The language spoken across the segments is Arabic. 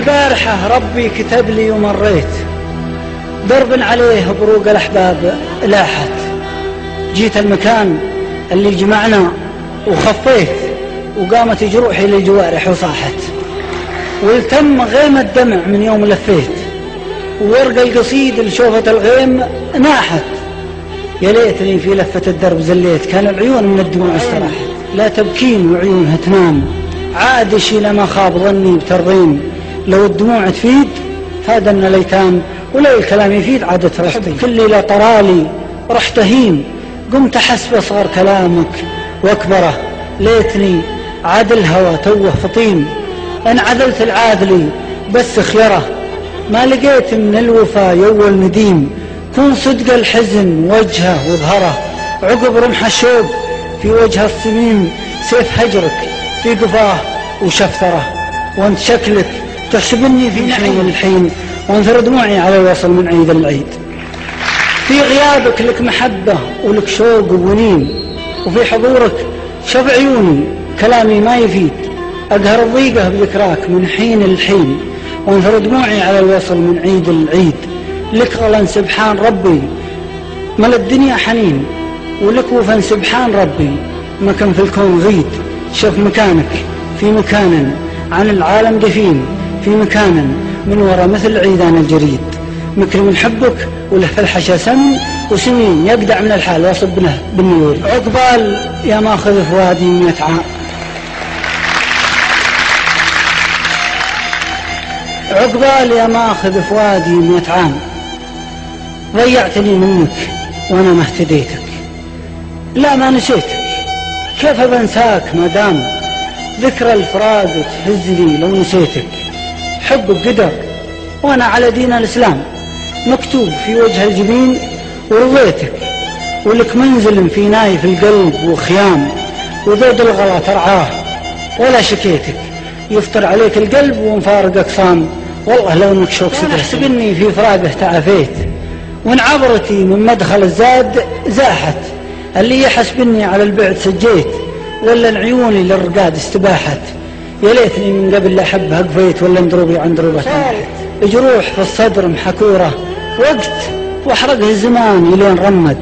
البارحة ربي كتب لي ومريت درب عليه بروق الأحباب لاحت. جيت المكان اللي جمعنا وخفيت وقامت جروحي للجوارح وصاحت. والتم غيم الدمع من يوم لفيت. وورق القصيد لشوفة الغيم ناحت. يا ليتني في لفة الدرب زليت. كان العيون من الدموع استراحت. لا تبكين وعيونها تنام. عاد شي ما خاب ظني بترضين لو الدموع تفيد فادنا الايتام ولو الكلام يفيد عادت رشدي كل ليلة طرالي رحت هين قمت احس بصغر كلامك وأكبره. ليتني عاد الهوى توه فطين أن عدلت العادلي بس خيره. ما لقيت من الوفا يول نديم كون صدق الحزن وجهه وظهره. عقب رمح الشوق في وجه الصميم. سيف هجرك في قفاه وشفثره وانت شكلك تحسبني في حين الحين وانثر دموعي على الوصل من عيد العيد. في غيابك لك محبة ولك شوق وونين وفي حضورك شف عيوني كلامي ما يفيد. أقهر الضيقة بذكراك من حين لحين وانثر دموعي على الوصل من عيد العيد. لك غلا سبحان ربي مل الدنيا حنين ولك وفن سبحان ربي مكان في الكون غيد. شوف مكانك في مكان عن العالم دفين. في مكان من وراء مثل عيدان الجريد. مكر من حبك وله في الحشا سم وسنين يقدع من الحال ويصب له بالنور. عقبال يا ماخذ فؤادي مئة عام. عقبال يا ماخذ فؤادي مئة عام. ضيعتني منك وأنا ما اهتديتك. لا ما نسيتك. كيف بنساك ما دام ذكرى الفراق تهزني لو نسيتك. حبك قدر وأنا على دين الإسلام. مكتوب في وجه الجبين ورضيتك ولك منزل في نايف القلب وخيام. وذود الغلا ترعاه ولا شكيتك. يفطر عليك القلب ومفارقك صام والله لو إنك شوك سدر احسب إني في فراقه تعافيت. وإن عبرتي من مدخل الزاد زاحت. اللي يحسبني على البعد سجيت ولا العيون للرقاد استباحت. يا ليتني من قبل لا احبها قفيت ولا مدروبي عن دروبة جروح في الصدر محكورة. وقت واحرقه الزمان يلين رمد.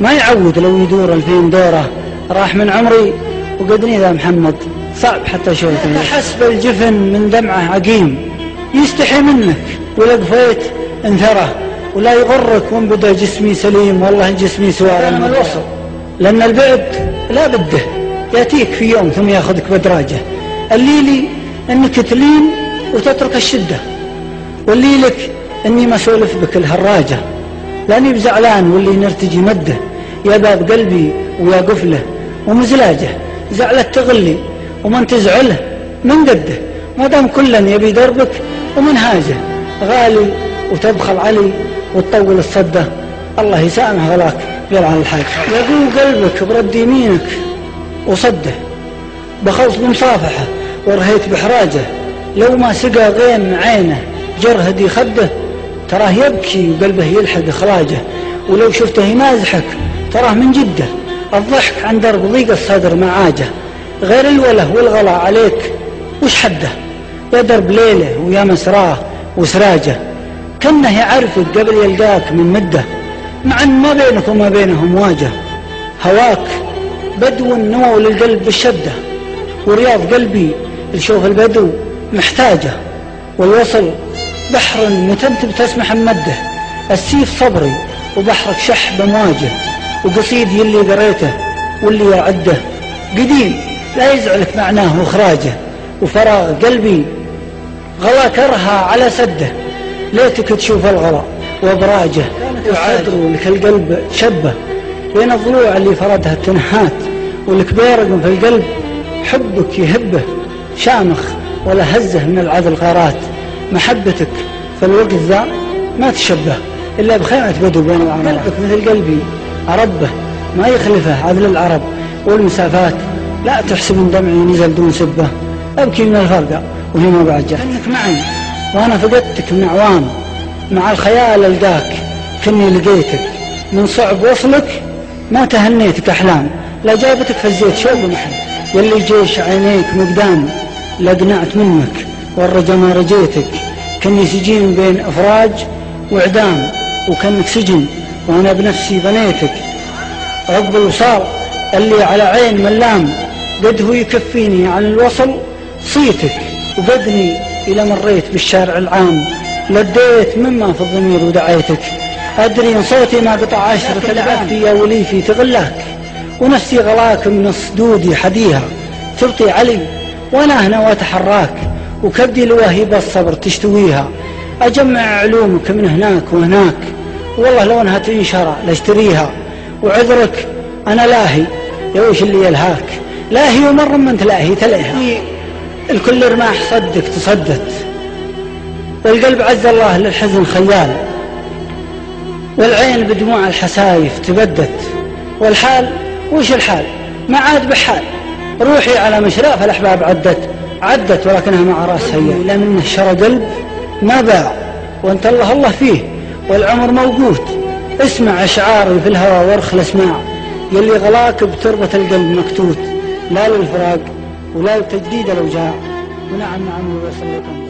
ما يعود لو يدور الفين دورة. راح من عمري وقدني ذا محمد. صعب حتى شوفه حسب الجفن من دمعة عقيم. يستحي منك. ولا قفيت انثره ولا يغرك وان بدا جسمي سليم. والله جسمي سوى لما الوصل. لأن البعد لا بده. يأتيك في يوم ثم يأخذك بدراجة. الليلي أنك تلين وتترك الشدة والليلك أني ما سولف بك الهراجة. لأني بزعلان واللي نرتجي مدة يا باب قلبي ويا قفله ومزلاجه. زعلت تغلي ومن تزعله من قده ما دام كلا يبي دربك ومنهاجه غالي وتبخل علي وتطول الصدة. الله يسامح غلاك يلعن الحاج يقول قلبك برد يمينك وصده. بخلص بمصافحة. ورهيت بحراجه. لو ما سقى غيم عينه جرهدي خده تراه يبكي وقلبه يلحق إخراجه ولو شفته يمازحك تراه من جده. الضحك عن درب ضيق الصدر معاجه غير الوله والغلا عليك وش حده؟ يا درب ليلة ويا مسراه وسراجه. كنه يعرفك قبل يلقاك من مده. مع ان ما بينك وما بينه مواجه هواك بدو نمو للقلب بالشدة. ورياض قلبي لشوف البدو محتاجة والوصل بحر متمتم تسمح مدة. السيف صبري وبحرك شح بمواجه وقصيد يلي قريته واللي يعده. قديم لا يزعلك معناه واخراجه وفراغ قلبي غلا كرها على سده. ليتك تشوف الغلا وأبراجه وصدر لك القلب شبه. بين الضلوع اللي فردها التنحات ولك بيرق في القلب حبك يهبه. شامخ ولا هزه من العذل غارات محبتك في الوقت ذا ما تشبه إلا بخيمة بدو بين العرب قلبك مثل قلبي. أربه ما يخلفه عدل العرب والمسافات. لا تحسب إن دمعي نزل دون سبة. أبكي من الفرقة وهي ما بعد جات كأنك معي. وأنا فقدتك من أعوام مع الخيال ألقاك كني لقيتك. من صعب وصلك ما تهنيتك أحلام. لا جابتك فزيت شوق محل. يلي جيش عينيك مقدام. لا قنعت منك. والرجا ما رجيتك. كني سجين بين إفراج وإعدام وكانك سجن وأنا بنفسي بنيتك. عقب الوصال اللي على عين ملام قد هو يكفيني عن الوصل صيتك وبدني إلى مريت بالشارع العام. لديت مما في الضمير ودعيتك. أدري إن صوتي ما قطع عشرة العام يا وليفي تغلاك. ونفسي غلاك من الصدود حديها. تبطي علي. وأنا هنا وأتحراك وكبدي لوهيب الصبر تشتويها. أجمع علومك من هناك وهناك. والله لو أنها تنشر لاشتريها. وعذرك أنا لاهي. يا وش اللي يلهاك؟ لاهي ومر من تلاهي تليها الكل رماح صدق تصدت. والقلب عز الله للحزن خيال. والعين بدموع الحسايف تبدت. والحال وش الحال؟ ما عاد بحال. روحي على مشراف الأحباب عدت عدت ولكنها مع راسها هي منه شرى قلب ما باع. وأنت الله الله فيه. والعمر موجود. اسمع أشعاري في الهوى وارخ الأسماع. يلي غلاك بتربة القلب مكتوت. لا للفراق ولا للتجديد لو جاء ونعم نعم ويصلكم